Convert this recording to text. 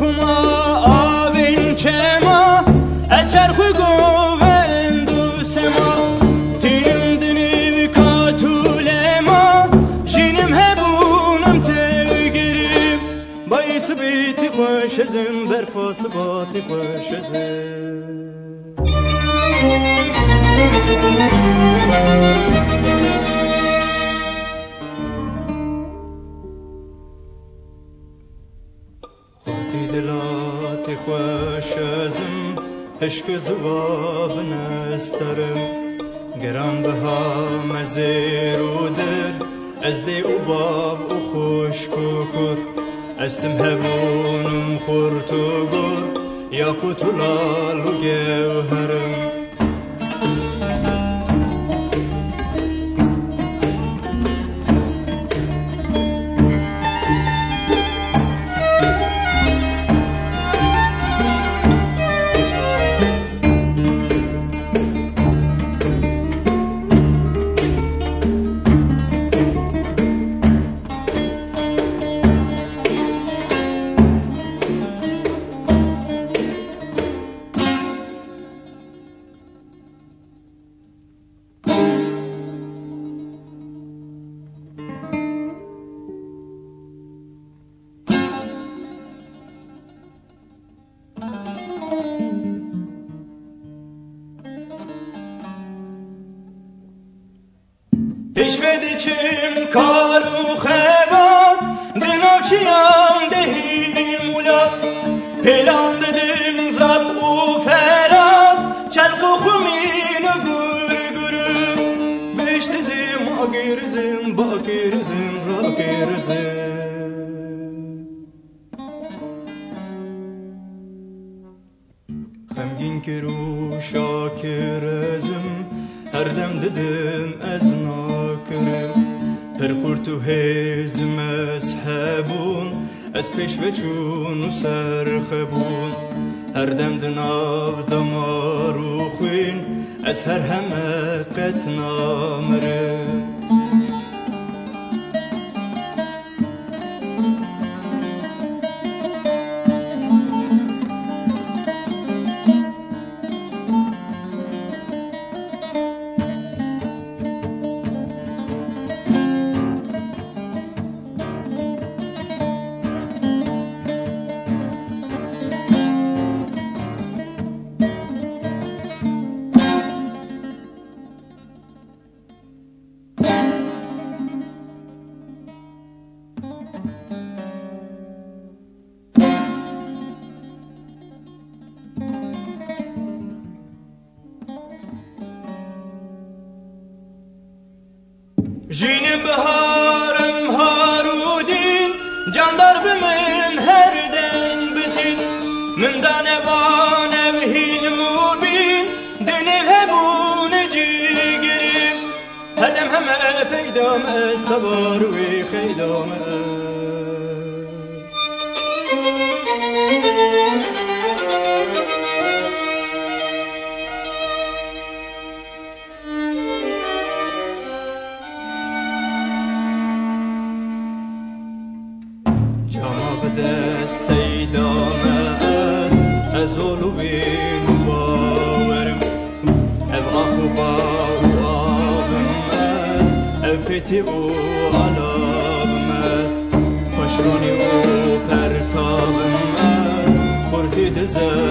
huma avin kema Eçer hugo vendu sema. Tinim dini katulema Jinim hebunum tevgirim Bayısı biti koşezim Berfası batı koşezim Müzik عشق زواب نسترم گران بها مزیر و در از دی او باب و خوش کر استم هبونم خورت و گر یا کتلال و گوهرم. edeceğim karu hevat Denoşiyan dehidim ula Pelan dedim zar u ferat Çel kokumin gür gürü. Beş dizim agirizim bakirizim rakirizim Hemgin kiru şakir ezim رو شاکرزم هر دم ددم از پرخورت و هیزم از هبون از پیش و چون و سرخبون هر دم دناو دمار و خوین از هر همه قط نامره جینم بهارم هارودین جاندار من هر دن بتین من دانه وانم هین مبین دنه هبون جیگریم هدم همه پیدا خیدام از تباروی خیدام از از اولوین باورم او آخو با و آبم از او پیتی از خوشرونی و پرتابم از خورتی کرم